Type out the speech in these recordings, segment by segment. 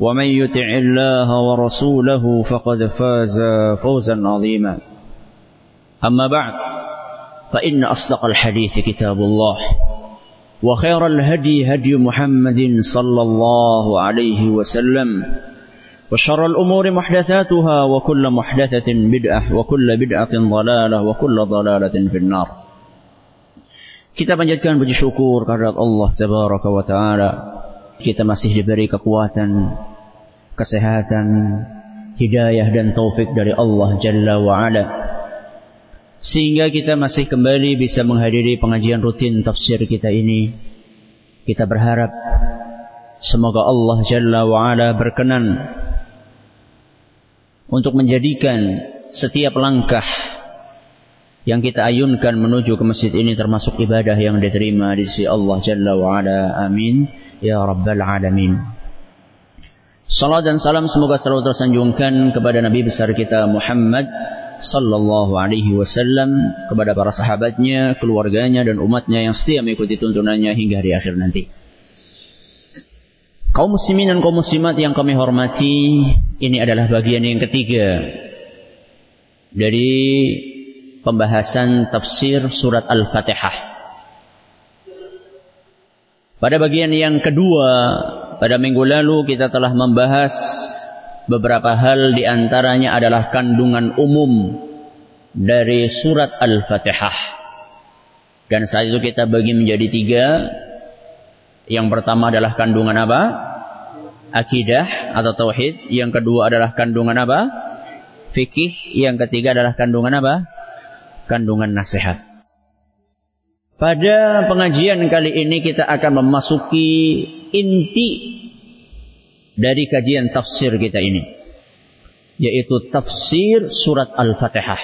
ومن يطع الله ورسوله فقد فاز فوزا عظيما أما بعد فإن أصدق الحديث كتاب الله وخير الهدي هدي محمد صلى الله عليه وسلم وشر الأمور محدثاتها وكل محدثة بدعة وكل بدعة ضلالة وكل ضلالة في النار Kita panjatkan puji syukur kehadirat Allah Tabaraka wa Ta'ala. Kita masih diberi kekuatan, kesehatan, hidayah dan taufik dari Allah Jalla wa Ala. Sehingga kita masih kembali bisa menghadiri pengajian rutin tafsir kita ini. Kita berharap semoga Allah Jalla wa Ala berkenan untuk menjadikan setiap langkah yang kita ayunkan menuju ke masjid ini termasuk ibadah yang diterima di sisi Allah Jalla wa Ala. Amin. Ya Rabbal Alamin. Salam dan salam semoga selalu tersanjungkan kepada Nabi besar kita Muhammad sallallahu alaihi wasallam kepada para sahabatnya, keluarganya dan umatnya yang setia mengikuti tuntunannya hingga hari akhir nanti. Kaum muslimin dan kaum muslimat yang kami hormati, ini adalah bagian yang ketiga dari pembahasan tafsir surat Al-Fatihah. Pada bagian yang kedua, pada minggu lalu kita telah membahas beberapa hal di antaranya adalah kandungan umum dari surat Al-Fatihah. Dan saat itu kita bagi menjadi tiga. Yang pertama adalah kandungan apa? Akidah atau tauhid. Yang kedua adalah kandungan apa? Fikih. Yang ketiga adalah kandungan apa? Kandungan nasihat. Pada pengajian kali ini kita akan memasuki inti dari kajian tafsir kita ini. Yaitu tafsir surat Al-Fatihah.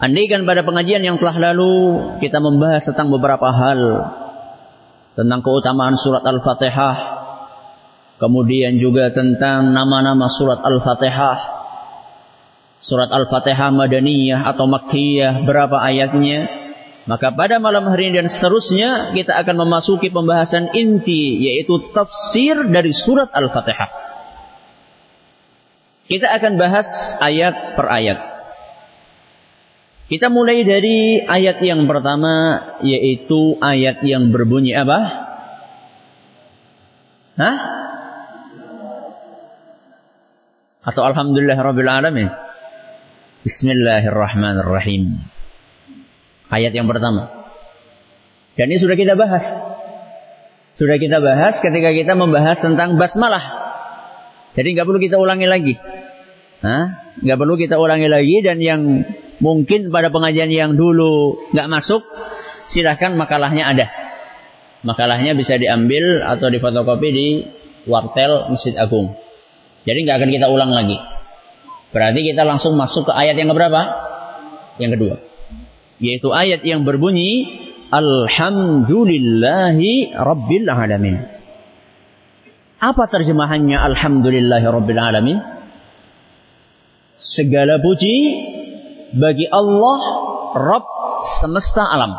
Andaikan pada pengajian yang telah lalu kita membahas tentang beberapa hal. Tentang keutamaan surat Al-Fatihah. Kemudian juga tentang nama-nama surat Al-Fatihah. Surat Al-Fatihah Madaniyah atau Makkiyah. Berapa ayatnya. Maka pada malam hari ini dan seterusnya kita akan memasuki pembahasan inti yaitu tafsir dari surat Al-Fatihah. Kita akan bahas ayat per ayat. Kita mulai dari ayat yang pertama yaitu ayat yang berbunyi apa? Hah? Atau Alhamdulillah Rabbil Alamin? Bismillahirrahmanirrahim. Ayat yang pertama. Dan ini sudah kita bahas. Sudah kita bahas ketika kita membahas tentang basmalah. Jadi nggak perlu kita ulangi lagi. Nggak perlu kita ulangi lagi dan yang mungkin pada pengajian yang dulu nggak masuk, silahkan makalahnya ada. Makalahnya bisa diambil atau difotokopi di wartel Masjid Agung. Jadi nggak akan kita ulang lagi. Berarti kita langsung masuk ke ayat yang berapa? Yang kedua yaitu ayat yang berbunyi Alhamdulillahi Rabbil Alamin. Apa terjemahannya Alhamdulillahi Rabbil Alamin? Segala puji bagi Allah Rabb semesta alam.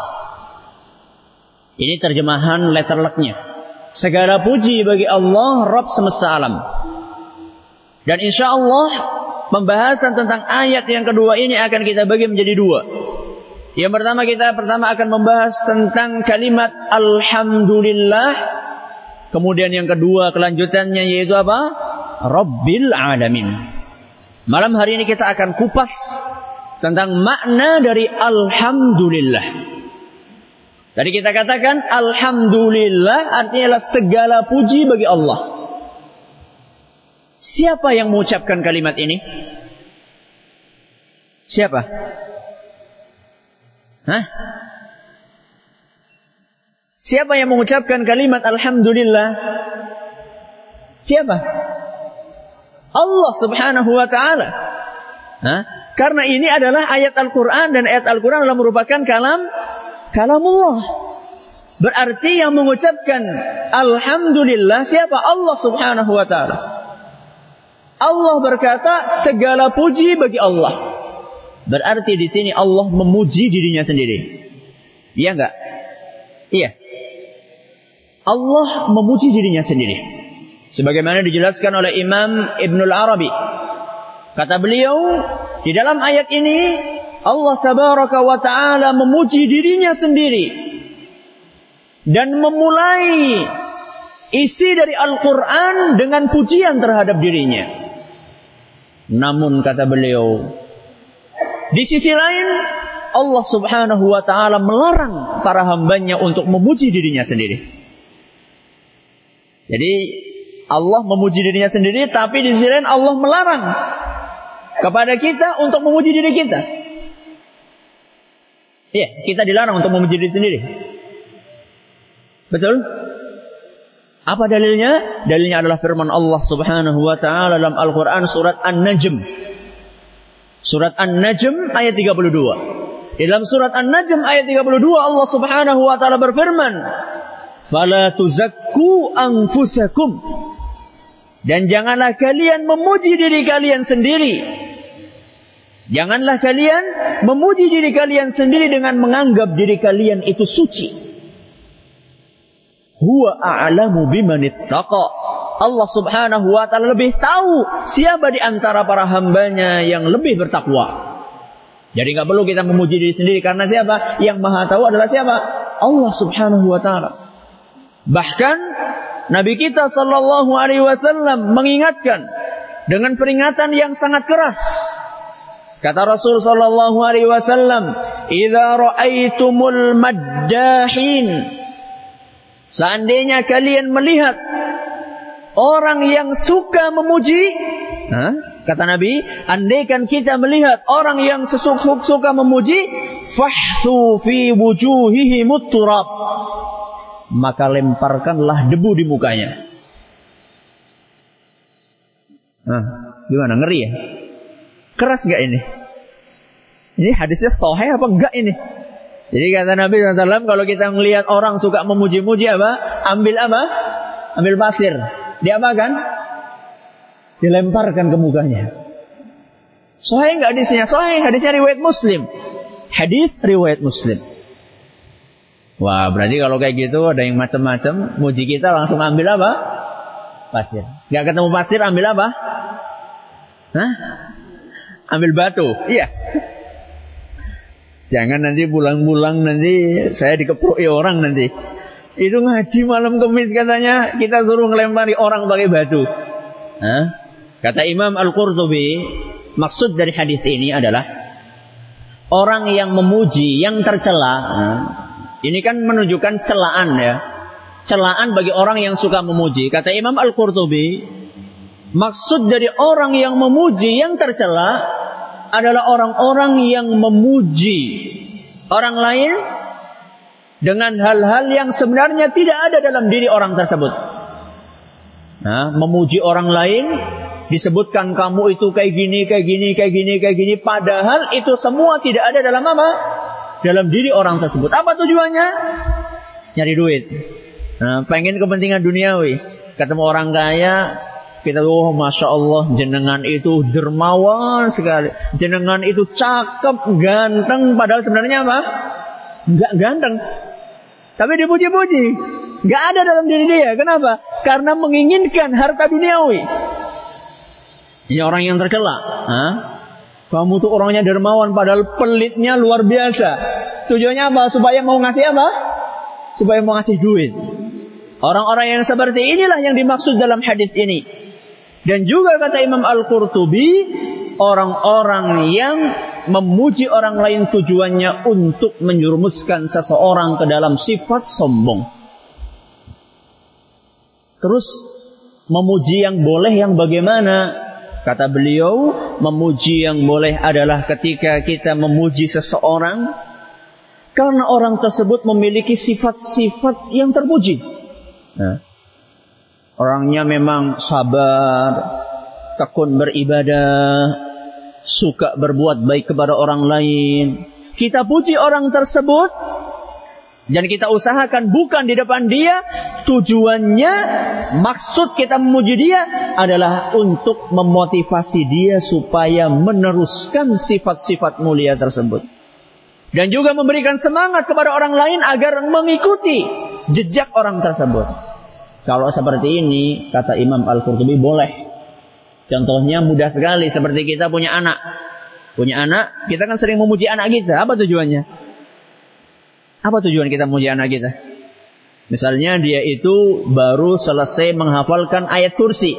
Ini terjemahan letter lucknya. Segala puji bagi Allah, Rabb semesta alam. Dan insya Allah pembahasan tentang ayat yang kedua ini akan kita bagi menjadi dua. Yang pertama kita pertama akan membahas tentang kalimat Alhamdulillah. Kemudian yang kedua kelanjutannya yaitu apa? Rabbil Alamin. Malam hari ini kita akan kupas tentang makna dari Alhamdulillah. Tadi kita katakan Alhamdulillah artinya adalah segala puji bagi Allah. Siapa yang mengucapkan kalimat ini? Siapa? Hah? Siapa yang mengucapkan kalimat Alhamdulillah? Siapa? Allah subhanahu wa ta'ala. Hah? Karena ini adalah ayat Al-Quran dan ayat Al-Quran adalah merupakan kalam kalamullah. Berarti yang mengucapkan Alhamdulillah siapa? Allah subhanahu wa ta'ala. Allah berkata segala puji bagi Allah. Berarti di sini Allah memuji dirinya sendiri. Iya enggak? Iya. Allah memuji dirinya sendiri. Sebagaimana dijelaskan oleh Imam Ibnul Arabi. Kata beliau, di dalam ayat ini Allah tabaraka wa taala memuji dirinya sendiri dan memulai isi dari Al-Qur'an dengan pujian terhadap dirinya. Namun kata beliau, di sisi lain, Allah subhanahu wa ta'ala melarang para hambanya untuk memuji dirinya sendiri. Jadi, Allah memuji dirinya sendiri, tapi di sisi lain Allah melarang kepada kita untuk memuji diri kita. Iya, kita dilarang untuk memuji diri sendiri. Betul? Apa dalilnya? Dalilnya adalah firman Allah Subhanahu wa taala dalam Al-Qur'an surat An-Najm Surat An-Najm ayat 32. Di dalam surat An-Najm ayat 32 Allah Subhanahu wa taala berfirman, "Fala tuzakku anfusakum." Dan janganlah kalian memuji diri kalian sendiri. Janganlah kalian memuji diri kalian sendiri dengan menganggap diri kalian itu suci. Huwa a'lamu biman Allah subhanahu wa ta'ala lebih tahu siapa di antara para hambanya yang lebih bertakwa. Jadi nggak perlu kita memuji diri sendiri karena siapa? Yang maha tahu adalah siapa? Allah subhanahu wa ta'ala. Bahkan Nabi kita sallallahu alaihi wasallam mengingatkan dengan peringatan yang sangat keras. Kata Rasul sallallahu alaihi wasallam, "Idza ra'aitumul maddahin" Seandainya kalian melihat orang yang suka memuji, Hah? kata Nabi, andaikan kita melihat orang yang sesuk suka memuji, fahsu fi wujuhihi muturab, maka lemparkanlah debu di mukanya. Nah, gimana ngeri ya? Keras gak ini? Ini hadisnya sohe apa enggak ini? Jadi kata Nabi SAW, kalau kita melihat orang suka memuji-muji apa? Ambil apa? Ambil pasir. Diapakan? Dilemparkan ke mukanya. Sahih enggak hadisnya? Sahih, hadisnya riwayat Muslim. Hadis riwayat Muslim. Wah, berarti kalau kayak gitu ada yang macam-macam, muji kita langsung ambil apa? Pasir. Gak ketemu pasir, ambil apa? Hah? Ambil batu. Iya. Jangan nanti pulang-pulang nanti saya dikeproki orang nanti. Itu ngaji malam kemis katanya kita suruh ngelempari orang pakai batu. Hah? Kata Imam Al-Qurtubi, maksud dari hadis ini adalah orang yang memuji, yang tercela. ini kan menunjukkan celaan ya. Celaan bagi orang yang suka memuji. Kata Imam Al-Qurtubi, maksud dari orang yang memuji, yang tercela adalah orang-orang yang memuji orang lain dengan hal-hal yang sebenarnya tidak ada dalam diri orang tersebut. Nah, memuji orang lain disebutkan kamu itu kayak gini, kayak gini, kayak gini, kayak gini, padahal itu semua tidak ada dalam apa? Dalam diri orang tersebut. Apa tujuannya? Nyari duit. Nah, pengen kepentingan duniawi. Ketemu orang kaya, kita oh masya Allah jenengan itu dermawan sekali, jenengan itu cakep, ganteng, padahal sebenarnya apa? Enggak ganteng. Tapi dipuji-puji. Gak ada dalam diri dia. Kenapa? Karena menginginkan harta duniawi. Ini orang yang tercela. Hah? Kamu tuh orangnya dermawan padahal pelitnya luar biasa. Tujuannya apa? Supaya mau ngasih apa? Supaya mau ngasih duit. Orang-orang yang seperti inilah yang dimaksud dalam hadis ini. Dan juga kata Imam Al-Qurtubi, orang-orang yang memuji orang lain tujuannya untuk menjurumuskan seseorang ke dalam sifat sombong. Terus memuji yang boleh yang bagaimana? Kata beliau, memuji yang boleh adalah ketika kita memuji seseorang karena orang tersebut memiliki sifat-sifat yang terpuji. Nah, orangnya memang sabar, tekun beribadah, suka berbuat baik kepada orang lain. Kita puji orang tersebut dan kita usahakan bukan di depan dia. Tujuannya, maksud kita memuji dia adalah untuk memotivasi dia supaya meneruskan sifat-sifat mulia tersebut. Dan juga memberikan semangat kepada orang lain agar mengikuti jejak orang tersebut. Kalau seperti ini, kata Imam Al-Qurtubi boleh. Contohnya mudah sekali seperti kita punya anak. Punya anak, kita kan sering memuji anak kita. Apa tujuannya? Apa tujuan kita memuji anak kita? Misalnya dia itu baru selesai menghafalkan ayat kursi.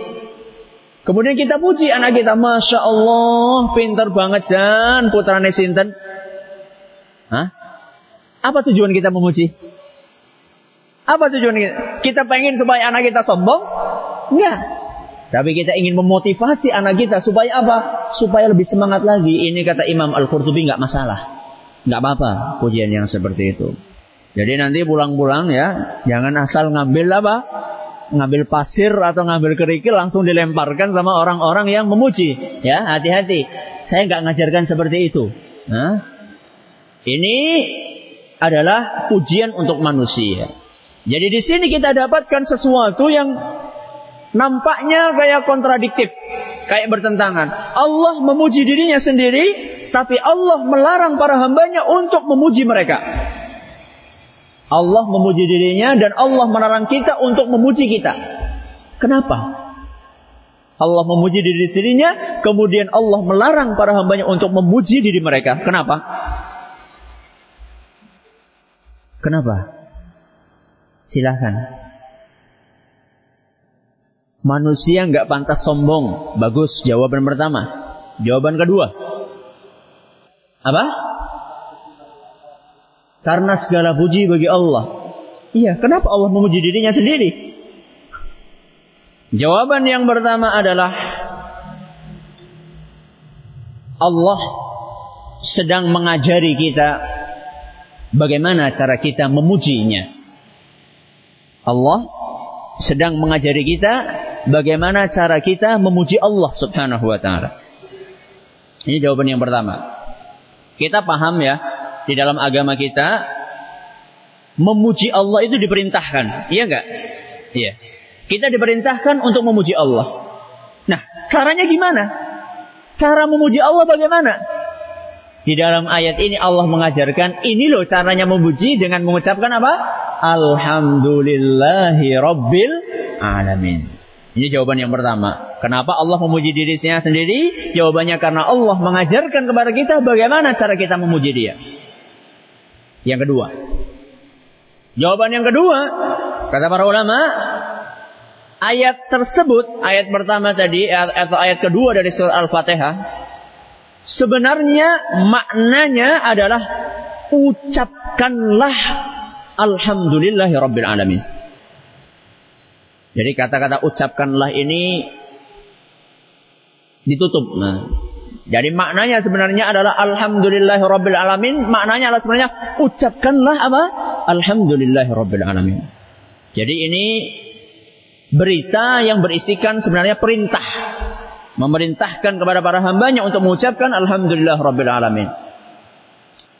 Kemudian kita puji anak kita. Masya Allah, pintar banget Jan, putra Nesinten. Hah? Apa tujuan kita memuji? Apa tujuan kita? Kita pengen supaya anak kita sombong? Enggak. Tapi kita ingin memotivasi anak kita supaya apa? Supaya lebih semangat lagi. Ini kata Imam Al-Qurtubi enggak masalah. Nggak apa-apa pujian yang seperti itu. Jadi nanti pulang-pulang ya, jangan asal ngambil apa? Ngambil pasir atau ngambil kerikil langsung dilemparkan sama orang-orang yang memuji. Ya, hati-hati. Saya nggak ngajarkan seperti itu. Nah, ini adalah pujian untuk manusia. Jadi di sini kita dapatkan sesuatu yang nampaknya kayak kontradiktif, kayak bertentangan. Allah memuji dirinya sendiri, tapi Allah melarang para hambanya untuk memuji mereka. Allah memuji dirinya dan Allah melarang kita untuk memuji kita. Kenapa? Allah memuji diri sendirinya, kemudian Allah melarang para hambanya untuk memuji diri mereka. Kenapa? Kenapa? Silahkan. Manusia nggak pantas sombong. Bagus, jawaban pertama. Jawaban kedua. Apa? Karena segala puji bagi Allah. Iya, kenapa Allah memuji dirinya sendiri? Jawaban yang pertama adalah Allah sedang mengajari kita bagaimana cara kita memujinya. Allah sedang mengajari kita bagaimana cara kita memuji Allah Subhanahu wa taala. Ini jawaban yang pertama. Kita paham ya, di dalam agama kita memuji Allah itu diperintahkan. Iya enggak? Iya. Kita diperintahkan untuk memuji Allah. Nah, caranya gimana? Cara memuji Allah bagaimana? Di dalam ayat ini Allah mengajarkan ini loh caranya memuji dengan mengucapkan apa? Alhamdulillahi Rabbil Alamin. Ini jawaban yang pertama. Kenapa Allah memuji dirinya sendiri? Jawabannya karena Allah mengajarkan kepada kita bagaimana cara kita memuji dia. Yang kedua. Jawaban yang kedua, kata para ulama, ayat tersebut, ayat pertama tadi atau ayat kedua dari surat Al-Fatihah, sebenarnya maknanya adalah ucapkanlah alhamdulillahi alamin. Jadi kata-kata ucapkanlah ini ditutup. Nah, jadi maknanya sebenarnya adalah alhamdulillah rabbil alamin. Maknanya adalah sebenarnya ucapkanlah apa? Alhamdulillah rabbil alamin. Jadi ini berita yang berisikan sebenarnya perintah. Memerintahkan kepada para hambanya untuk mengucapkan alhamdulillah rabbil alamin.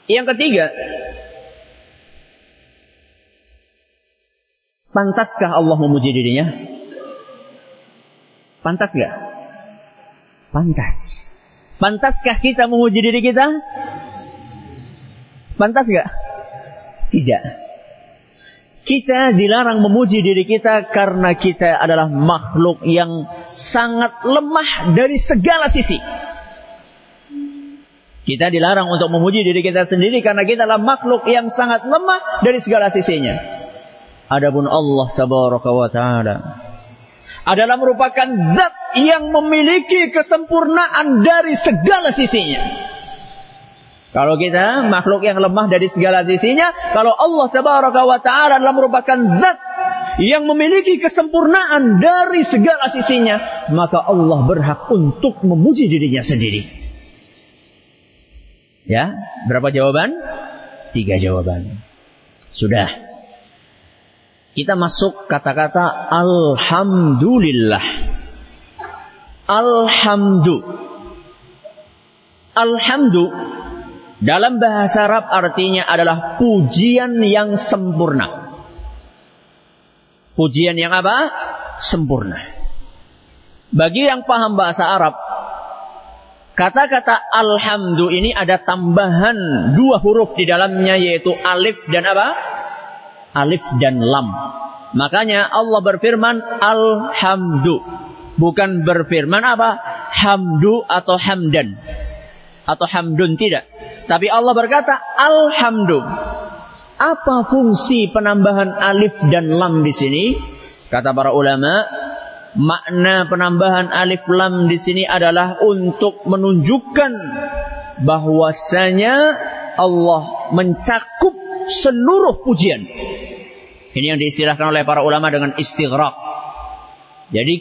Yang ketiga, Pantaskah Allah memuji dirinya? Pantas gak? Pantas. Pantaskah kita memuji diri kita? Pantas gak? Tidak. Kita dilarang memuji diri kita karena kita adalah makhluk yang sangat lemah dari segala sisi. Kita dilarang untuk memuji diri kita sendiri karena kita adalah makhluk yang sangat lemah dari segala sisinya. Adapun Allah tabaraka wa taala adalah merupakan zat yang memiliki kesempurnaan dari segala sisinya. Kalau kita makhluk yang lemah dari segala sisinya, kalau Allah Subhanahu wa taala adalah merupakan zat yang memiliki kesempurnaan dari segala sisinya, maka Allah berhak untuk memuji dirinya sendiri. Ya, berapa jawaban? Tiga jawaban. Sudah. Kita masuk kata-kata Alhamdulillah. Alhamdu. Alhamdu dalam bahasa Arab artinya adalah pujian yang sempurna. Pujian yang apa? Sempurna. Bagi yang paham bahasa Arab, kata-kata alhamdu ini ada tambahan dua huruf di dalamnya yaitu alif dan apa? Alif dan lam. Makanya Allah berfirman alhamdu. Bukan berfirman apa? Hamdu atau hamdan. Atau hamdun tidak tapi Allah berkata, Alhamdulillah. Apa fungsi penambahan alif dan lam di sini? Kata para ulama, makna penambahan alif lam di sini adalah untuk menunjukkan bahwasanya Allah mencakup seluruh pujian. Ini yang diistilahkan oleh para ulama dengan istighraq. Jadi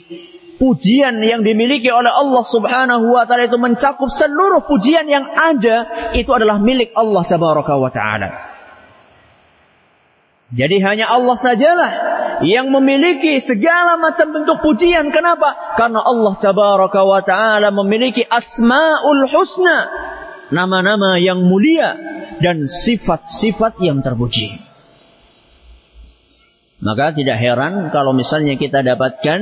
pujian yang dimiliki oleh Allah Subhanahu wa taala itu mencakup seluruh pujian yang ada itu adalah milik Allah tabaraka wa taala. Jadi hanya Allah sajalah yang memiliki segala macam bentuk pujian. Kenapa? Karena Allah tabaraka wa taala memiliki asmaul husna, nama-nama yang mulia dan sifat-sifat yang terpuji. Maka tidak heran kalau misalnya kita dapatkan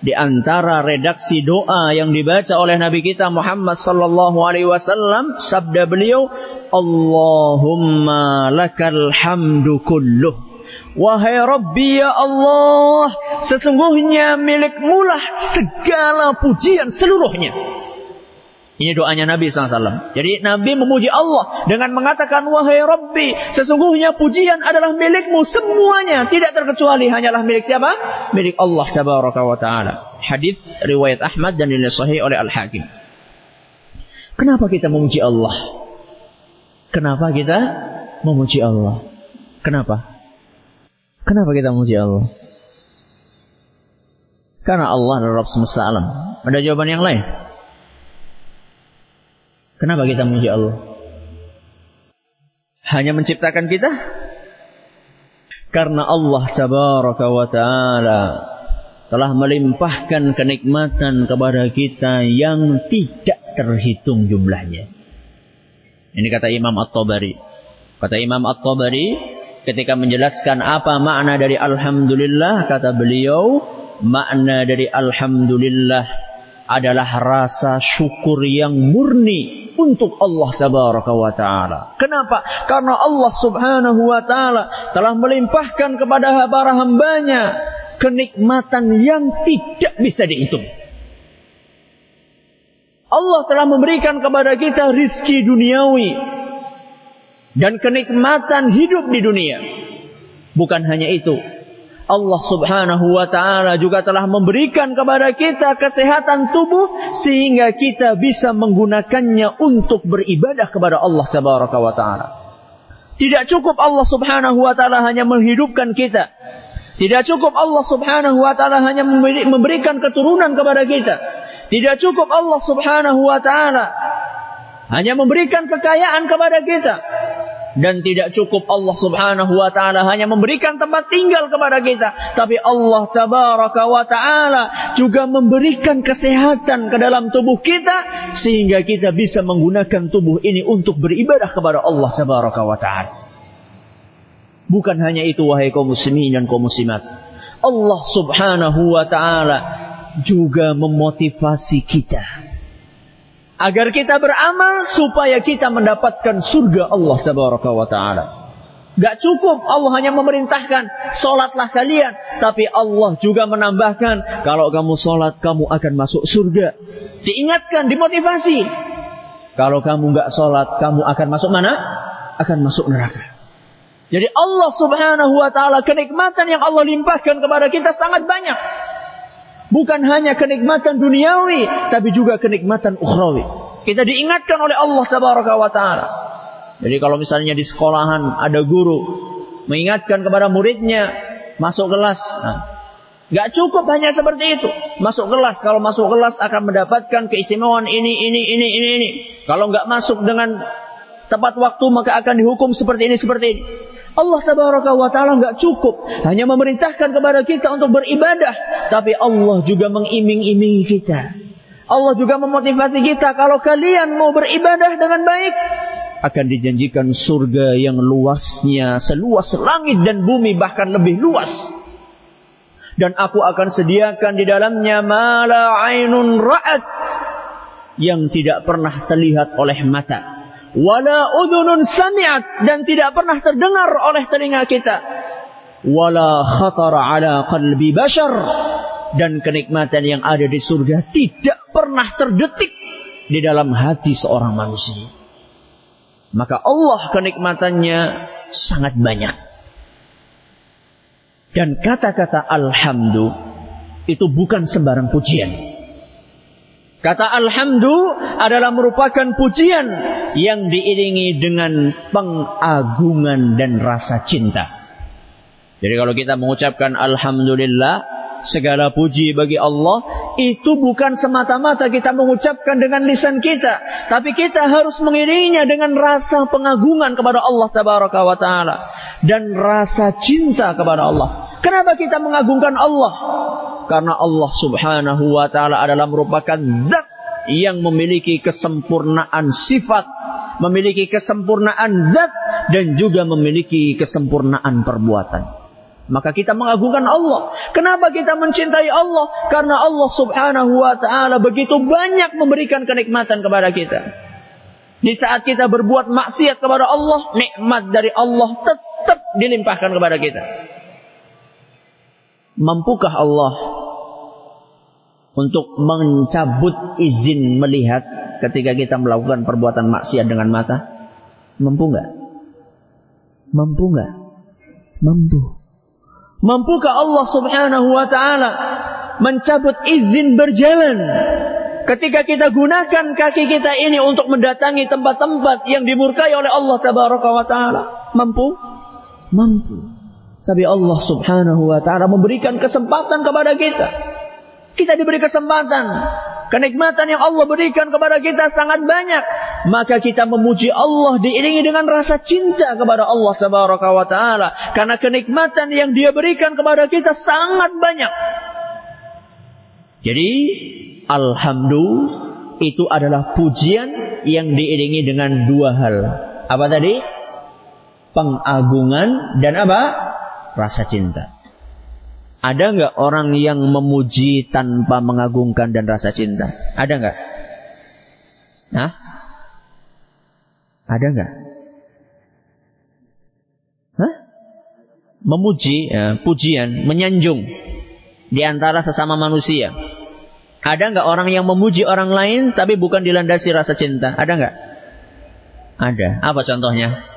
di antara redaksi doa yang dibaca oleh Nabi kita Muhammad sallallahu alaihi wasallam sabda beliau Allahumma lakal hamdu kulluh. Wahai Rabbi ya Allah sesungguhnya milikmulah segala pujian seluruhnya ini doanya Nabi SAW. Jadi Nabi memuji Allah dengan mengatakan, Wahai Rabbi, sesungguhnya pujian adalah milikmu semuanya. Tidak terkecuali hanyalah milik siapa? Milik Allah Tabaraka wa Ta'ala. Hadis riwayat Ahmad dan dinilai oleh Al-Hakim. Kenapa kita memuji Allah? Kenapa kita memuji Allah? Kenapa? Kenapa kita memuji Allah? Karena Allah adalah Rabb semesta alam. Ada jawaban yang lain? Kenapa kita memuji Allah? Hanya menciptakan kita? Karena Allah tabaraka wa ta'ala telah melimpahkan kenikmatan kepada kita yang tidak terhitung jumlahnya. Ini kata Imam At-Tabari. Kata Imam At-Tabari ketika menjelaskan apa makna dari Alhamdulillah, kata beliau, makna dari Alhamdulillah adalah rasa syukur yang murni untuk Allah tabaraka wa taala. Kenapa? Karena Allah Subhanahu wa taala telah melimpahkan kepada para hambanya kenikmatan yang tidak bisa dihitung. Allah telah memberikan kepada kita rizki duniawi dan kenikmatan hidup di dunia. Bukan hanya itu, Allah subhanahu wa ta'ala juga telah memberikan kepada kita kesehatan tubuh sehingga kita bisa menggunakannya untuk beribadah kepada Allah tabaraka wa ta'ala. Tidak cukup Allah subhanahu wa ta'ala hanya menghidupkan kita. Tidak cukup Allah subhanahu wa ta'ala hanya memberikan keturunan kepada kita. Tidak cukup Allah subhanahu wa ta'ala hanya memberikan kekayaan kepada kita dan tidak cukup Allah Subhanahu wa taala hanya memberikan tempat tinggal kepada kita, tapi Allah tabaraka wa taala juga memberikan kesehatan ke dalam tubuh kita sehingga kita bisa menggunakan tubuh ini untuk beribadah kepada Allah tabaraka wa taala. Bukan hanya itu wahai kaum muslimin dan kaum muslimat. Allah Subhanahu wa taala juga memotivasi kita agar kita beramal supaya kita mendapatkan surga Allah tabaraka wa taala. Gak cukup Allah hanya memerintahkan Solatlah kalian. Tapi Allah juga menambahkan Kalau kamu solat kamu akan masuk surga. Diingatkan, dimotivasi. Kalau kamu gak solat Kamu akan masuk mana? Akan masuk neraka. Jadi Allah subhanahu wa ta'ala Kenikmatan yang Allah limpahkan kepada kita sangat banyak Bukan hanya kenikmatan duniawi Tapi juga kenikmatan ukhrawi Kita diingatkan oleh Allah subhanahu wa ta'ala jadi kalau misalnya di sekolahan ada guru mengingatkan kepada muridnya masuk kelas. Nah, Gak cukup hanya seperti itu. Masuk kelas. Kalau masuk kelas akan mendapatkan keistimewaan ini, ini, ini, ini, ini. Kalau nggak masuk dengan tepat waktu maka akan dihukum seperti ini, seperti ini. Allah tabaraka wa ta'ala nggak cukup. Hanya memerintahkan kepada kita untuk beribadah. Tapi Allah juga mengiming-imingi kita. Allah juga memotivasi kita. Kalau kalian mau beribadah dengan baik akan dijanjikan surga yang luasnya seluas langit dan bumi bahkan lebih luas. Dan aku akan sediakan di dalamnya mala ainun ra'at yang tidak pernah terlihat oleh mata. Wala udhunun sami'at dan tidak pernah terdengar oleh telinga kita. Wala khatara ala qalbi bashar dan kenikmatan yang ada di surga tidak pernah terdetik di dalam hati seorang manusia. Maka Allah kenikmatannya sangat banyak. Dan kata-kata alhamdu itu bukan sembarang pujian. Kata alhamdu adalah merupakan pujian yang diiringi dengan pengagungan dan rasa cinta. Jadi kalau kita mengucapkan alhamdulillah segala puji bagi Allah itu bukan semata-mata kita mengucapkan dengan lisan kita, tapi kita harus mengiringinya dengan rasa pengagungan kepada Allah tabaraka taala dan rasa cinta kepada Allah. Kenapa kita mengagungkan Allah? Karena Allah Subhanahu wa taala adalah merupakan zat yang memiliki kesempurnaan sifat, memiliki kesempurnaan zat dan juga memiliki kesempurnaan perbuatan. Maka kita mengagungkan Allah. Kenapa kita mencintai Allah? Karena Allah subhanahu wa ta'ala begitu banyak memberikan kenikmatan kepada kita. Di saat kita berbuat maksiat kepada Allah, nikmat dari Allah tetap dilimpahkan kepada kita. Mampukah Allah untuk mencabut izin melihat ketika kita melakukan perbuatan maksiat dengan mata? Mampu nggak? Mampu nggak? Mampu. Mampukah Allah subhanahu wa ta'ala mencabut izin berjalan ketika kita gunakan kaki kita ini untuk mendatangi tempat-tempat yang dimurkai oleh Allah tabaraka wa ta'ala? Mampu? Mampu. Tapi Allah subhanahu wa ta'ala memberikan kesempatan kepada kita. Kita diberi kesempatan Kenikmatan yang Allah berikan kepada kita sangat banyak. Maka kita memuji Allah diiringi dengan rasa cinta kepada Allah Subhanahu wa taala karena kenikmatan yang Dia berikan kepada kita sangat banyak. Jadi alhamdulillah itu adalah pujian yang diiringi dengan dua hal. Apa tadi? Pengagungan dan apa? Rasa cinta. Ada nggak orang yang memuji tanpa mengagungkan dan rasa cinta? Ada nggak? Nah, ada nggak? Hah? Memuji, ya, pujian, menyanjung di antara sesama manusia. Ada nggak orang yang memuji orang lain tapi bukan dilandasi rasa cinta? Ada nggak? Ada. Apa contohnya?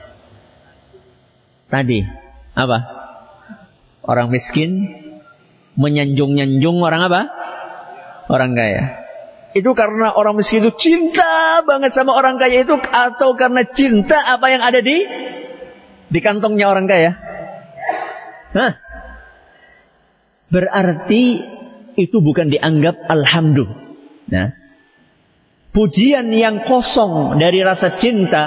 Tadi apa? Orang miskin menyanjung-nyanjung orang apa? Orang kaya. Itu karena orang miskin itu cinta banget sama orang kaya itu atau karena cinta apa yang ada di di kantongnya orang kaya? Hah? Berarti itu bukan dianggap alhamdulillah. Nah, pujian yang kosong dari rasa cinta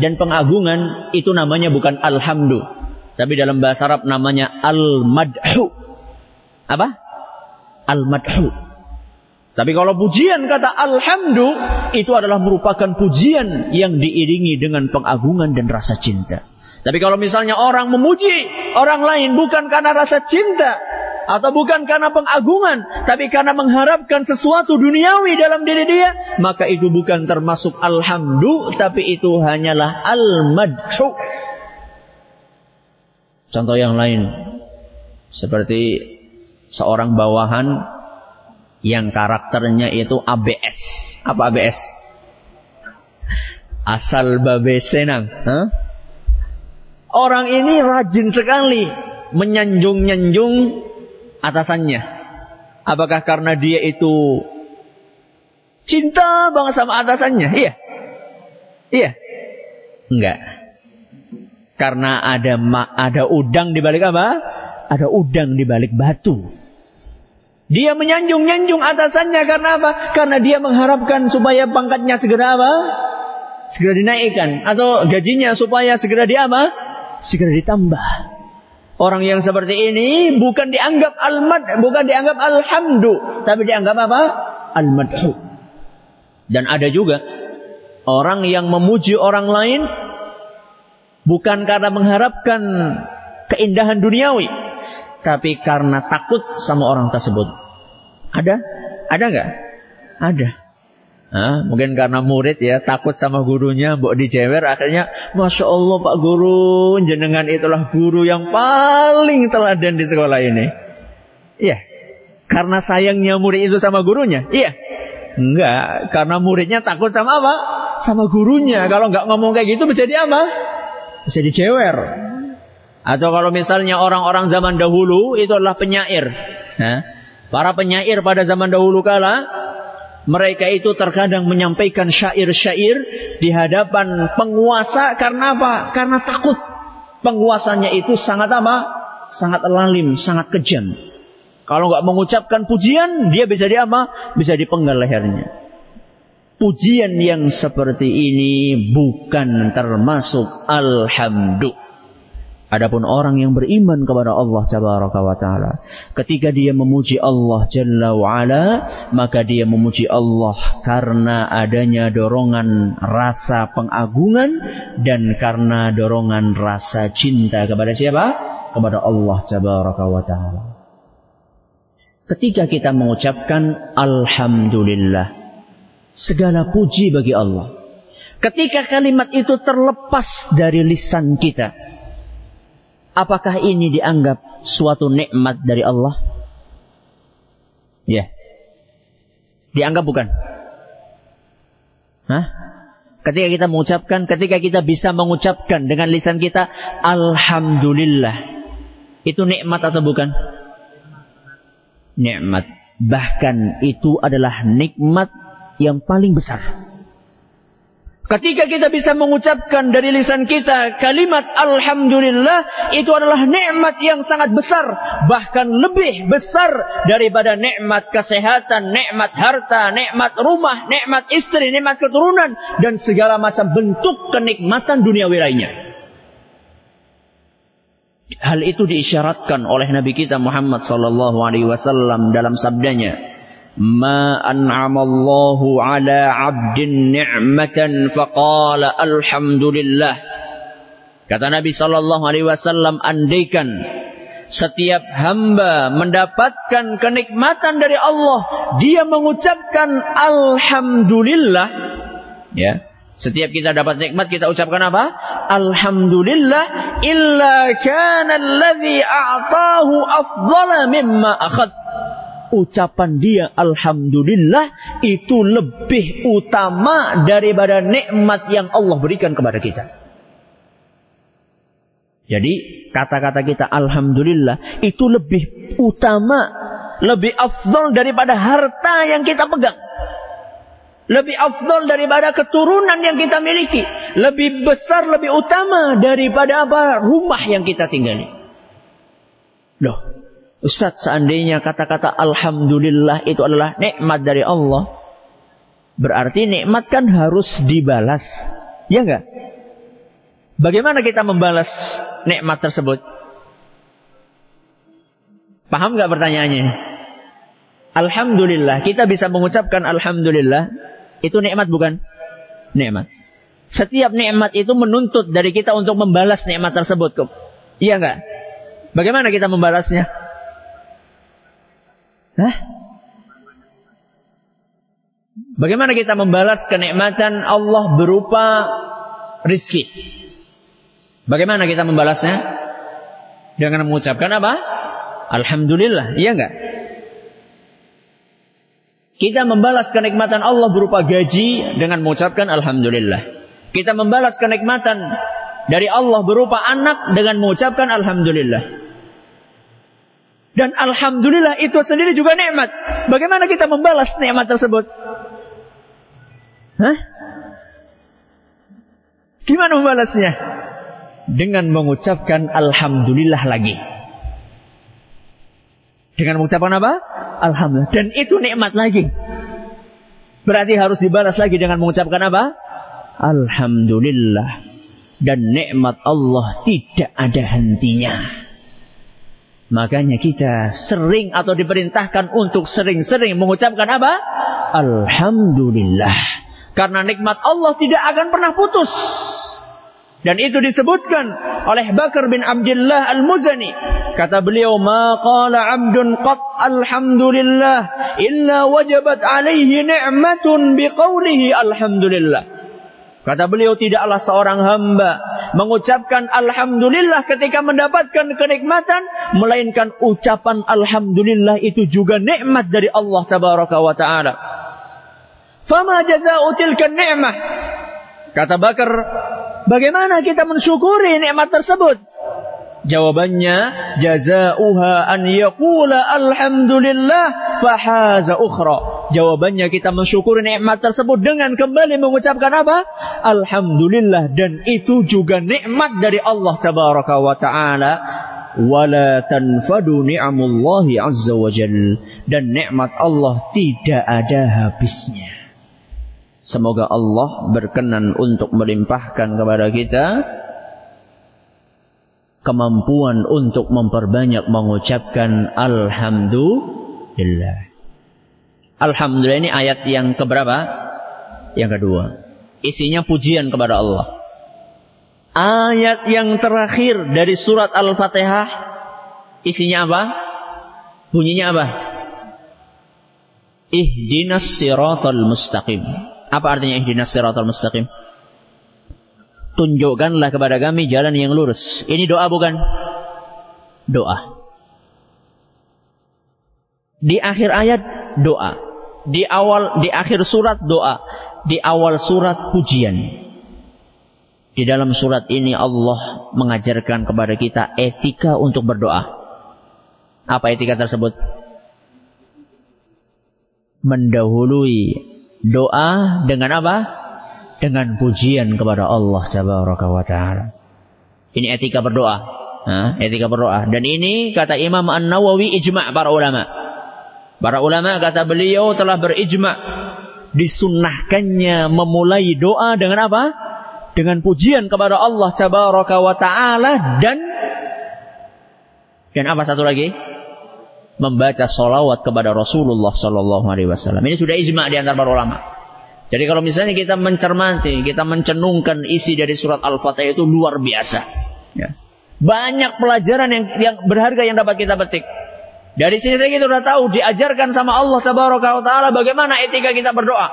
dan pengagungan itu namanya bukan alhamdulillah. Tapi dalam bahasa Arab namanya al-madhu apa? Al-madhu. Tapi kalau pujian kata alhamdu itu adalah merupakan pujian yang diiringi dengan pengagungan dan rasa cinta. Tapi kalau misalnya orang memuji orang lain bukan karena rasa cinta atau bukan karena pengagungan, tapi karena mengharapkan sesuatu duniawi dalam diri dia, maka itu bukan termasuk alhamdu, tapi itu hanyalah al-madhu. Contoh yang lain seperti seorang bawahan yang karakternya itu ABS. Apa ABS? Asal babe senang. Huh? Orang ini rajin sekali menyanjung-nyanjung atasannya. Apakah karena dia itu cinta banget sama atasannya? Iya. Iya. Enggak. Karena ada ada udang di balik apa? Ada udang di balik batu. Dia menyanjung-nyanjung atasannya karena apa? Karena dia mengharapkan supaya pangkatnya segera apa? Segera dinaikkan. Atau gajinya supaya segera di apa? Segera ditambah. Orang yang seperti ini bukan dianggap al-mad, bukan dianggap alhamdu, tapi dianggap apa? Al-madhu. Dan ada juga orang yang memuji orang lain bukan karena mengharapkan keindahan duniawi, tapi karena takut sama orang tersebut. Ada? Ada nggak? Ada. Nah, mungkin karena murid ya takut sama gurunya, mbok dijewer akhirnya, masya Allah Pak Guru, jenengan itulah guru yang paling teladan di sekolah ini. Iya. Karena sayangnya murid itu sama gurunya. Iya. Enggak, karena muridnya takut sama apa? Sama gurunya. Kalau nggak ngomong kayak gitu bisa apa? Bisa dijewer. Atau kalau misalnya orang-orang zaman dahulu itu adalah penyair. Nah, para penyair pada zaman dahulu kala mereka itu terkadang menyampaikan syair-syair di hadapan penguasa karena apa? Karena takut penguasanya itu sangat apa? Sangat lalim, sangat kejam. Kalau nggak mengucapkan pujian, dia bisa di apa? Bisa dipenggal lehernya. Pujian yang seperti ini bukan termasuk alhamdulillah. Adapun orang yang beriman kepada Allah Tabaraka wa taala, ketika dia memuji Allah Jalla wa ala, maka dia memuji Allah karena adanya dorongan rasa pengagungan dan karena dorongan rasa cinta kepada siapa? Kepada Allah Tabaraka wa taala. Ketika kita mengucapkan alhamdulillah, segala puji bagi Allah. Ketika kalimat itu terlepas dari lisan kita, Apakah ini dianggap suatu nikmat dari Allah? Ya. Dianggap bukan? Hah? Ketika kita mengucapkan, ketika kita bisa mengucapkan dengan lisan kita, Alhamdulillah. Itu nikmat atau bukan? Nikmat. Bahkan itu adalah nikmat yang paling besar. Ketika kita bisa mengucapkan dari lisan kita kalimat Alhamdulillah, itu adalah nikmat yang sangat besar. Bahkan lebih besar daripada nikmat kesehatan, nikmat harta, nikmat rumah, nikmat istri, nikmat keturunan. Dan segala macam bentuk kenikmatan duniawi lainnya. Hal itu diisyaratkan oleh Nabi kita Muhammad wasallam dalam sabdanya, ما أنعم الله على عبد نعمة فقال الحمد لله Kata Nabi Shallallahu Alaihi Wasallam, andaikan setiap hamba mendapatkan kenikmatan dari Allah, dia mengucapkan Alhamdulillah. Ya, setiap kita dapat nikmat kita ucapkan apa? Alhamdulillah illa kana alladhi a'tahu afdala mimma akhad ucapan dia Alhamdulillah itu lebih utama daripada nikmat yang Allah berikan kepada kita. Jadi kata-kata kita Alhamdulillah itu lebih utama, lebih afdol daripada harta yang kita pegang. Lebih afdol daripada keturunan yang kita miliki. Lebih besar, lebih utama daripada apa? Rumah yang kita tinggali. Loh, Ustaz, seandainya kata-kata Alhamdulillah itu adalah nikmat dari Allah. Berarti nikmat kan harus dibalas. Ya enggak? Bagaimana kita membalas nikmat tersebut? Paham enggak pertanyaannya? Alhamdulillah. Kita bisa mengucapkan Alhamdulillah. Itu nikmat bukan? Nikmat. Setiap nikmat itu menuntut dari kita untuk membalas nikmat tersebut. Iya enggak? Bagaimana kita membalasnya? Hah? Bagaimana kita membalas kenikmatan Allah berupa rizki? Bagaimana kita membalasnya? Dengan mengucapkan apa? Alhamdulillah. Iya enggak? Kita membalas kenikmatan Allah berupa gaji dengan mengucapkan Alhamdulillah. Kita membalas kenikmatan dari Allah berupa anak dengan mengucapkan Alhamdulillah. Dan Alhamdulillah itu sendiri juga nikmat. Bagaimana kita membalas nikmat tersebut? Hah? Gimana membalasnya? Dengan mengucapkan Alhamdulillah lagi. Dengan mengucapkan apa? Alhamdulillah. Dan itu nikmat lagi. Berarti harus dibalas lagi dengan mengucapkan apa? Alhamdulillah. Dan nikmat Allah tidak ada hentinya. Makanya kita sering atau diperintahkan untuk sering-sering mengucapkan apa? Alhamdulillah. Karena nikmat Allah tidak akan pernah putus. Dan itu disebutkan oleh Bakar bin Abdullah Al-Muzani. Kata beliau, "Ma qala 'abdun qat alhamdulillah illa wajabat 'alaihi ni'matun biqaulihi alhamdulillah." Kata beliau, tidaklah seorang hamba mengucapkan alhamdulillah ketika mendapatkan kenikmatan, melainkan ucapan alhamdulillah itu juga nikmat dari Allah tabaraka wa taala. Fama jazaa'u tilka ni'mah? Kata Bakar, Bagaimana kita mensyukuri nikmat tersebut? Jawabannya, jazauha an yaqula alhamdulillah fahaza ukhra. Jawabannya kita mensyukuri nikmat tersebut dengan kembali mengucapkan apa? Alhamdulillah dan itu juga nikmat dari Allah tabaraka wa taala wala tanfadu ni'amullahi azza wa jal dan nikmat Allah tidak ada habisnya. Semoga Allah berkenan untuk melimpahkan kepada kita kemampuan untuk memperbanyak mengucapkan Alhamdulillah. Alhamdulillah ini ayat yang keberapa? Yang kedua. Isinya pujian kepada Allah. Ayat yang terakhir dari surat Al-Fatihah isinya apa? Bunyinya apa? Ihdinas siratal mustaqim. Apa artinya ihdinas siratal mustaqim? Tunjukkanlah kepada kami jalan yang lurus. Ini doa bukan? Doa. Di akhir ayat doa. Di awal di akhir surat doa. Di awal surat pujian. Di dalam surat ini Allah mengajarkan kepada kita etika untuk berdoa. Apa etika tersebut? Mendahului doa dengan apa? Dengan pujian kepada Allah Tabaraka wa taala. Ini etika berdoa. Nah, etika berdoa. Dan ini kata Imam An-Nawawi ijma' para ulama. Para ulama kata beliau telah berijma' disunnahkannya memulai doa dengan apa? Dengan pujian kepada Allah Tabaraka wa taala dan dan apa satu lagi? membaca solawat kepada Rasulullah Sallallahu Alaihi Wasallam. Ini sudah ijma di antara para ulama. Jadi kalau misalnya kita mencermati, kita mencenungkan isi dari surat Al-Fatihah itu luar biasa. Ya. Banyak pelajaran yang, yang berharga yang dapat kita petik. Dari sini saya kita sudah tahu diajarkan sama Allah Tabaraka wa taala bagaimana etika kita berdoa.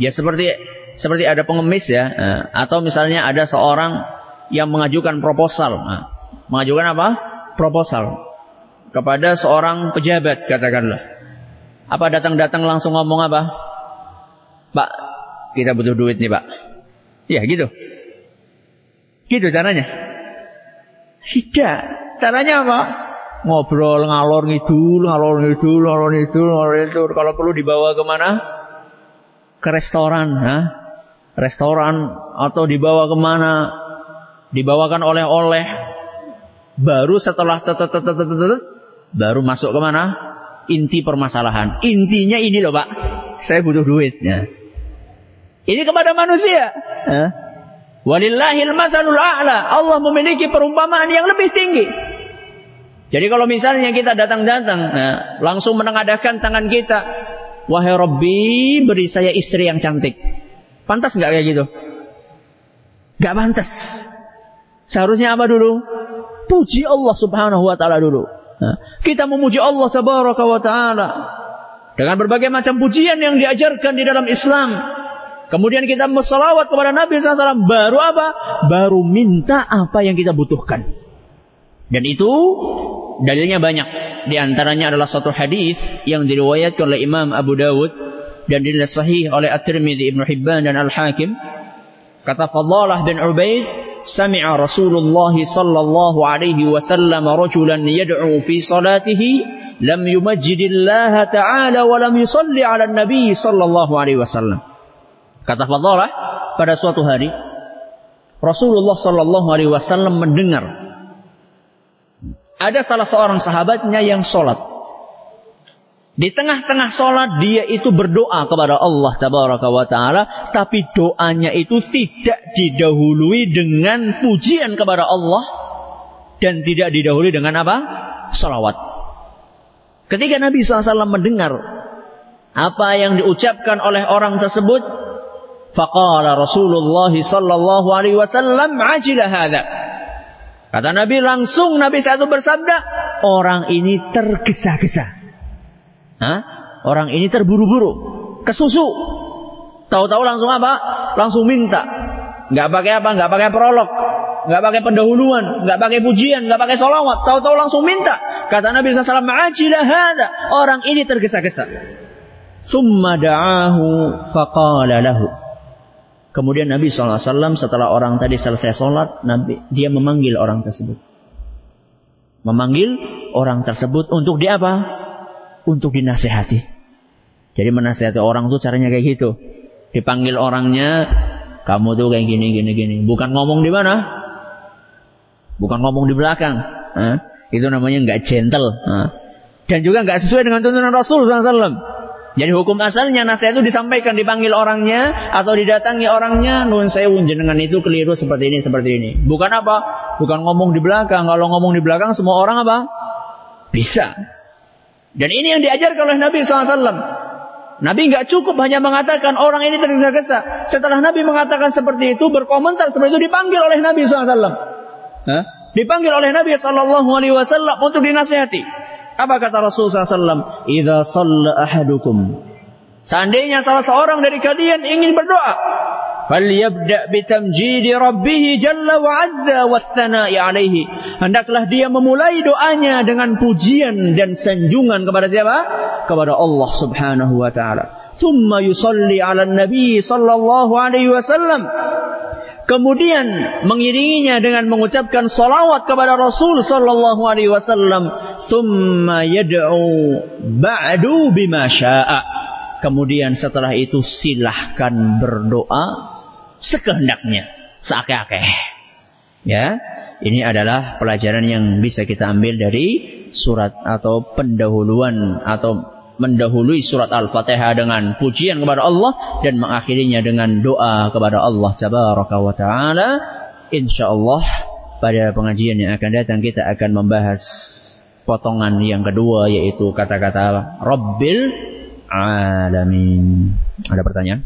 Ya seperti seperti ada pengemis ya, eh, atau misalnya ada seorang yang mengajukan proposal. Eh, mengajukan apa? Proposal kepada seorang pejabat katakanlah. Apa datang-datang langsung ngomong apa? Pak, kita butuh duit nih, Pak. Iya, gitu. Gitu caranya. Tidak. Caranya apa? Ngobrol, ngalor ngidul, ngalor ngidul, ngalor ngidul, ngalor ngidul. Kalau perlu dibawa ke mana? Ke restoran. Ha? Restoran. Atau dibawa ke mana? Dibawakan oleh-oleh. Baru setelah baru masuk ke mana? Inti permasalahan. Intinya ini loh Pak. Saya butuh duit. Ini kepada manusia. Ya. Walillahil masalul a'la. Allah memiliki perumpamaan yang lebih tinggi. Jadi kalau misalnya kita datang-datang, ya, langsung menengadahkan tangan kita. Wahai Rabbi, beri saya istri yang cantik. Pantas nggak kayak gitu? Gak pantas. Seharusnya apa dulu? Puji Allah subhanahu wa ta'ala dulu. Kita memuji Allah tabaraka wa taala dengan berbagai macam pujian yang diajarkan di dalam Islam. Kemudian kita bersalawat kepada Nabi SAW. Baru apa? Baru minta apa yang kita butuhkan. Dan itu dalilnya banyak. Di antaranya adalah satu hadis yang diriwayatkan oleh Imam Abu Dawud dan dinilai sahih oleh At-Tirmidzi, Ibnu Hibban dan Al-Hakim. Kata Fadhalah bin Ubaid, "Sami'a Rasulullah sallallahu alaihi wasallam rajulan yad'u fi salatihi lam yumajjidillah ta'ala wa lam yusalli 'ala nabi sallallahu alaihi wasallam." Kata Fadhalah, pada suatu hari Rasulullah sallallahu alaihi wasallam mendengar ada salah seorang sahabatnya yang sholat. Di tengah-tengah sholat dia itu berdoa kepada Allah Tabaraka wa Ta'ala. Tapi doanya itu tidak didahului dengan pujian kepada Allah. Dan tidak didahului dengan apa? Salawat. Ketika Nabi SAW mendengar apa yang diucapkan oleh orang tersebut. Faqala Rasulullah sallallahu alaihi wasallam ajilah hadha. Kata Nabi langsung Nabi satu bersabda, orang ini tergesa-gesa. Hah? Orang ini terburu-buru, kesusu. Tahu-tahu langsung apa? Langsung minta. Gak pakai apa? Gak pakai prolog. Gak pakai pendahuluan. Gak pakai pujian. Gak pakai solawat. Tahu-tahu langsung minta. Kata Nabi SAW, Ma'ajilah hada. Orang ini tergesa-gesa. Summa da'ahu faqala lahu. Kemudian Nabi SAW setelah orang tadi selesai sholat, Nabi, dia memanggil orang tersebut. Memanggil orang tersebut untuk di apa? Untuk dinasehati. Jadi menasehati orang tuh caranya kayak gitu. Dipanggil orangnya, kamu tuh kayak gini, gini, gini. Bukan ngomong di mana? Bukan ngomong di belakang. Hah? Itu namanya nggak gentle. Hah? Dan juga nggak sesuai dengan tuntunan Rasul SAW. Jadi hukum asalnya nasihat itu disampaikan dipanggil orangnya atau didatangi orangnya nun sewu jenengan itu keliru seperti ini seperti ini. Bukan apa? Bukan ngomong di belakang. Kalau ngomong di belakang semua orang apa? Bisa. Dan ini yang diajarkan oleh Nabi SAW. Nabi nggak cukup hanya mengatakan orang ini tergesa-gesa. Setelah Nabi mengatakan seperti itu, berkomentar seperti itu dipanggil oleh Nabi SAW. Hah? Dipanggil oleh Nabi SAW untuk dinasihati. Apa kata Rasulullah SAW? Iza salla ahadukum. Seandainya salah seorang dari kalian ingin berdoa. Falyabda bitamjidi rabbih jalla wa azza wa thana'i alaihi. Hendaklah dia memulai doanya dengan pujian dan sanjungan kepada siapa? Kepada Allah subhanahu wa ta'ala. Thumma yusalli ala nabi sallallahu alaihi wasallam. Kemudian mengiringinya dengan mengucapkan salawat kepada Rasul sallallahu alaihi wasallam, thumma yad'u ba'du. Kemudian setelah itu silahkan berdoa sekehendaknya, seakeh-akeh. Ya, ini adalah pelajaran yang bisa kita ambil dari surat atau pendahuluan atau mendahului surat Al-Fatihah dengan pujian kepada Allah dan mengakhirinya dengan doa kepada Allah Tabaraka wa taala. Insyaallah pada pengajian yang akan datang kita akan membahas potongan yang kedua yaitu kata-kata Rabbil alamin. Ada pertanyaan?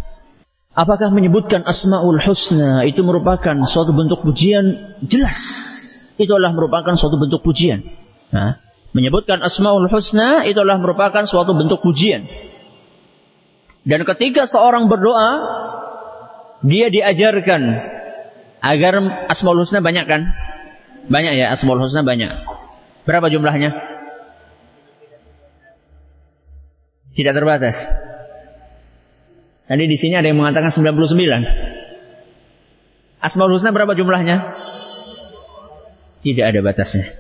Apakah menyebutkan Asmaul Husna itu merupakan suatu bentuk pujian? Jelas. Itu adalah merupakan suatu bentuk pujian. Nah, Menyebutkan Asmaul Husna itulah merupakan suatu bentuk pujian. Dan ketika seorang berdoa, dia diajarkan agar Asmaul Husna banyak kan? Banyak ya, Asmaul Husna banyak. Berapa jumlahnya? Tidak terbatas. Tadi di sini ada yang mengatakan 99. Asmaul Husna berapa jumlahnya? Tidak ada batasnya.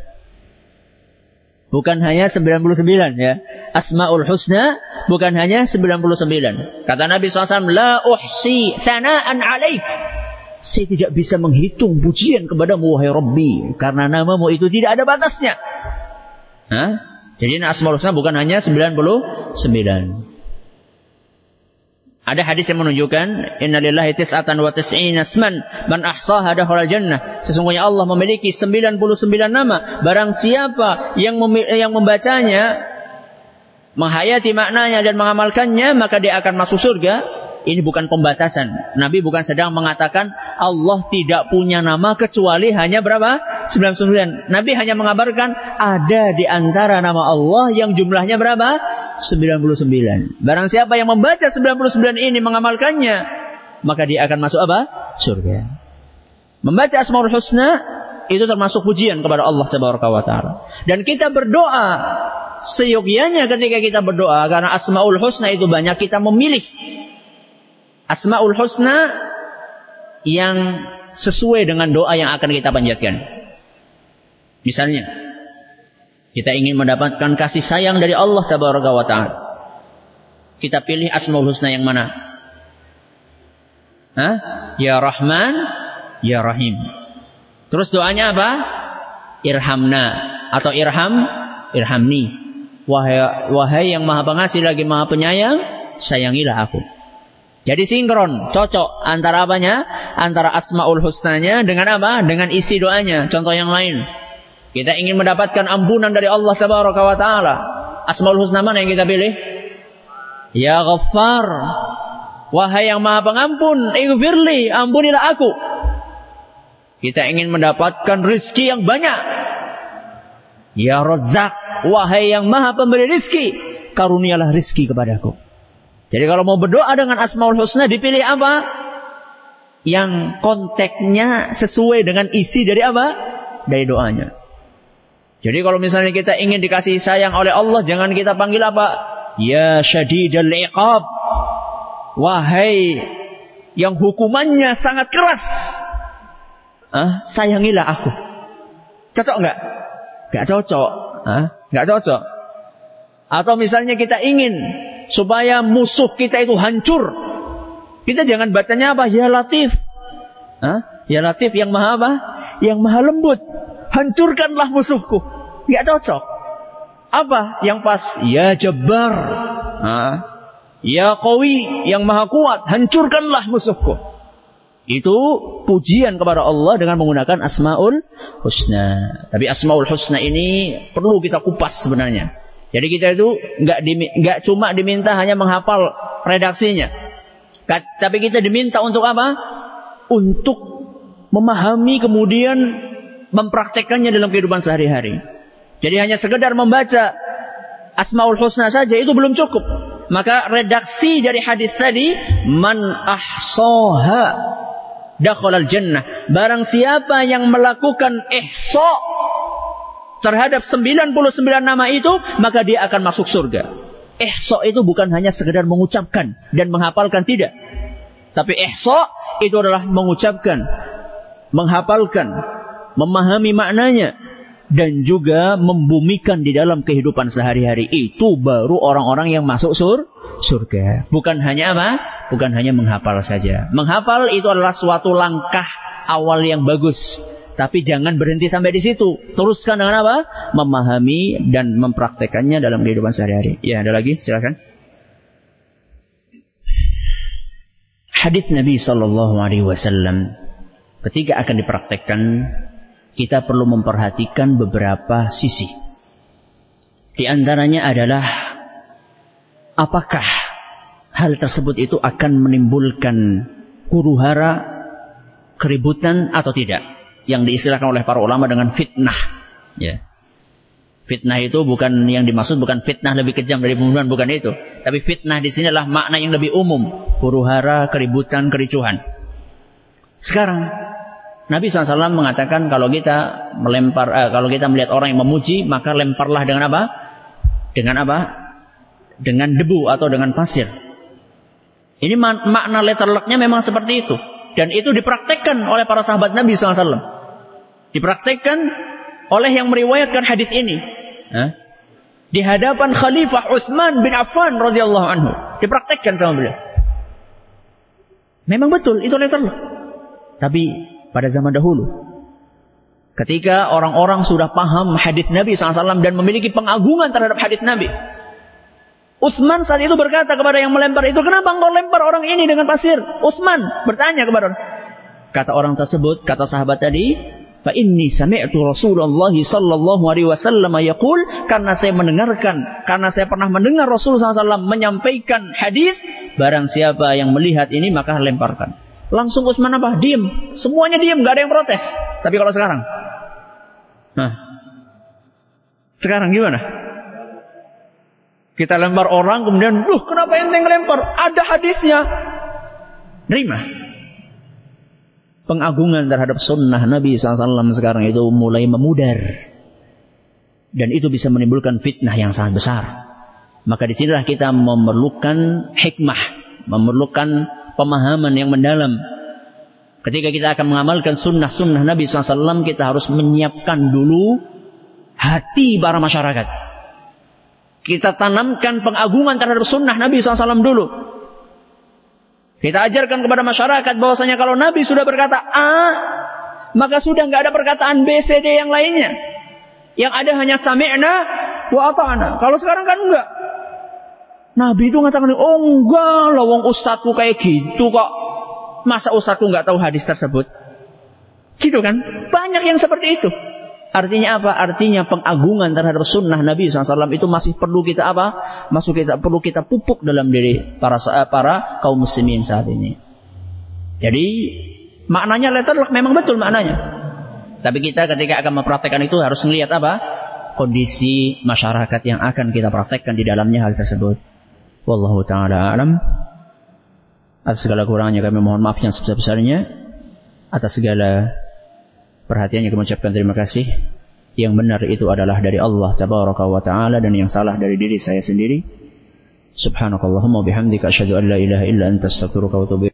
Bukan hanya 99 ya. Asmaul Husna bukan hanya 99. Kata Nabi SAW, La uhsi thana'an alaik. Saya tidak bisa menghitung pujian kepadamu wahai Rabbi. Karena namamu itu tidak ada batasnya. Hah? Jadi Asmaul Husna bukan hanya 99. Ada hadis yang menunjukkan innalillahi tis'atan wa tis'ina asman man ahsaha dakhala jannah. Sesungguhnya Allah memiliki 99 nama. Barang siapa yang yang membacanya menghayati maknanya dan mengamalkannya maka dia akan masuk surga. Ini bukan pembatasan. Nabi bukan sedang mengatakan Allah tidak punya nama kecuali hanya berapa? 99. Nabi hanya mengabarkan ada di antara nama Allah yang jumlahnya berapa? 99. Barang siapa yang membaca 99 ini mengamalkannya, maka dia akan masuk apa? Surga. Membaca Asmaul Husna Itu termasuk pujian kepada Allah Subhanahu taala. Dan kita berdoa seyogyanya ketika kita berdoa karena Asmaul Husna itu banyak kita memilih Asmaul Husna yang sesuai dengan doa yang akan kita panjatkan. Misalnya, kita ingin mendapatkan kasih sayang dari Allah Taala. Kita pilih Asmaul Husna yang mana? Hah? Ya Rahman, Ya Rahim. Terus doanya apa? Irhamna atau irham, irhamni. Wahai, wahai yang maha pengasih lagi maha penyayang, sayangilah aku. Jadi sinkron, cocok antara apanya? Antara asmaul husnanya dengan apa? Dengan isi doanya. Contoh yang lain. Kita ingin mendapatkan ampunan dari Allah Subhanahu wa taala. Asmaul husna mana yang kita pilih? Ya Ghaffar. Wahai yang Maha Pengampun, ighfirli, ampunilah aku. Kita ingin mendapatkan rizki yang banyak. Ya Razzaq, wahai yang Maha Pemberi rizki, karunialah rizki kepadaku. Jadi kalau mau berdoa dengan Asmaul Husna dipilih apa? Yang konteksnya sesuai dengan isi dari apa? Dari doanya. Jadi kalau misalnya kita ingin dikasih sayang oleh Allah, jangan kita panggil apa? Ya syadidal iqab. Wahai yang hukumannya sangat keras. Ah, sayangilah aku. Cocok enggak? Enggak cocok. Ah, enggak cocok. Atau misalnya kita ingin supaya musuh kita itu hancur. Kita jangan bacanya apa? Ya Latif. Hah? Ya Latif yang maha apa? Yang maha lembut. Hancurkanlah musuhku. Nggak cocok. Apa yang pas? Ya Jabbar. Hah? Ya Qawi yang maha kuat. Hancurkanlah musuhku. Itu pujian kepada Allah dengan menggunakan Asmaul Husna. Tapi Asmaul Husna ini perlu kita kupas sebenarnya. Jadi kita itu nggak nggak cuma diminta hanya menghafal redaksinya, tapi kita diminta untuk apa? Untuk memahami kemudian mempraktekkannya dalam kehidupan sehari-hari. Jadi hanya sekedar membaca Asmaul Husna saja itu belum cukup. Maka redaksi dari hadis tadi man ahsoha dakhalal jannah. Barang siapa yang melakukan ihsa terhadap 99 nama itu, maka dia akan masuk surga. Ihsa itu bukan hanya sekedar mengucapkan dan menghafalkan tidak. Tapi ihsa itu adalah mengucapkan, menghafalkan, memahami maknanya dan juga membumikan di dalam kehidupan sehari-hari. Itu baru orang-orang yang masuk sur surga. Bukan hanya apa? Bukan hanya menghafal saja. Menghafal itu adalah suatu langkah awal yang bagus. Tapi jangan berhenti sampai di situ. Teruskan dengan apa? Memahami dan mempraktekannya dalam kehidupan sehari-hari. Ya, ada lagi? Silakan. Hadis Nabi Shallallahu Alaihi Wasallam ketika akan dipraktekkan kita perlu memperhatikan beberapa sisi. Di antaranya adalah apakah hal tersebut itu akan menimbulkan huru hara, keributan atau tidak yang diistilahkan oleh para ulama dengan fitnah. Ya. Fitnah itu bukan yang dimaksud bukan fitnah lebih kejam dari pembunuhan bukan itu, tapi fitnah di sini adalah makna yang lebih umum, huru hara, keributan, kericuhan. Sekarang Nabi SAW mengatakan kalau kita melempar, eh, kalau kita melihat orang yang memuji, maka lemparlah dengan apa? Dengan apa? Dengan debu atau dengan pasir. Ini makna letter lucknya memang seperti itu. Dan itu dipraktekkan oleh para sahabat Nabi SAW. Dipraktekkan oleh yang meriwayatkan hadis ini. Di hadapan Khalifah Utsman bin Affan radhiyallahu anhu. Dipraktekkan sama beliau. Memang betul itu letter Tapi pada zaman dahulu ketika orang-orang sudah paham hadis Nabi SAW dan memiliki pengagungan terhadap hadis Nabi. Utsman saat itu berkata kepada yang melempar itu, kenapa engkau lempar orang ini dengan pasir? Utsman bertanya kepada orang. Kata orang tersebut, kata sahabat tadi, Fa inni sami'tu Rasulullah sallallahu alaihi wasallam yaqul karena saya mendengarkan karena saya pernah mendengar Rasulullah SAW menyampaikan hadis barang siapa yang melihat ini maka lemparkan. Langsung Utsman apa? Diam. Semuanya diam, gak ada yang protes. Tapi kalau sekarang Nah. Sekarang gimana? Kita lempar orang kemudian, "Duh, kenapa ente ngelempar? Ada hadisnya." Terima. pengagungan terhadap sunnah Nabi SAW sekarang itu mulai memudar. Dan itu bisa menimbulkan fitnah yang sangat besar. Maka di sinilah kita memerlukan hikmah. Memerlukan pemahaman yang mendalam. Ketika kita akan mengamalkan sunnah-sunnah Nabi SAW, kita harus menyiapkan dulu hati para masyarakat. Kita tanamkan pengagungan terhadap sunnah Nabi SAW dulu. Kita ajarkan kepada masyarakat bahwasanya kalau Nabi sudah berkata A, maka sudah nggak ada perkataan B, C, D yang lainnya. Yang ada hanya sami'na wa ata'na. Kalau sekarang kan enggak. Nabi itu mengatakan, oh enggak, lawang ustadku kayak gitu kok. Masa ustadku nggak tahu hadis tersebut? Gitu kan? Banyak yang seperti itu. Artinya apa? Artinya pengagungan terhadap sunnah Nabi SAW itu masih perlu kita apa? Masuk kita perlu kita pupuk dalam diri para para kaum muslimin saat ini. Jadi maknanya letterlock memang betul maknanya. Tapi kita ketika akan mempraktekkan itu harus melihat apa? Kondisi masyarakat yang akan kita praktekkan di dalamnya hal tersebut. Wallahu taala alam. Atas segala kurangnya kami mohon maaf yang sebesar-besarnya atas segala perhatiannya kami ucapkan terima kasih. Yang benar itu adalah dari Allah tabaraka wa taala dan yang salah dari diri saya sendiri. Subhanakallahumma bihamdika asyhadu an la ilaha illa anta astaghfiruka wa atubu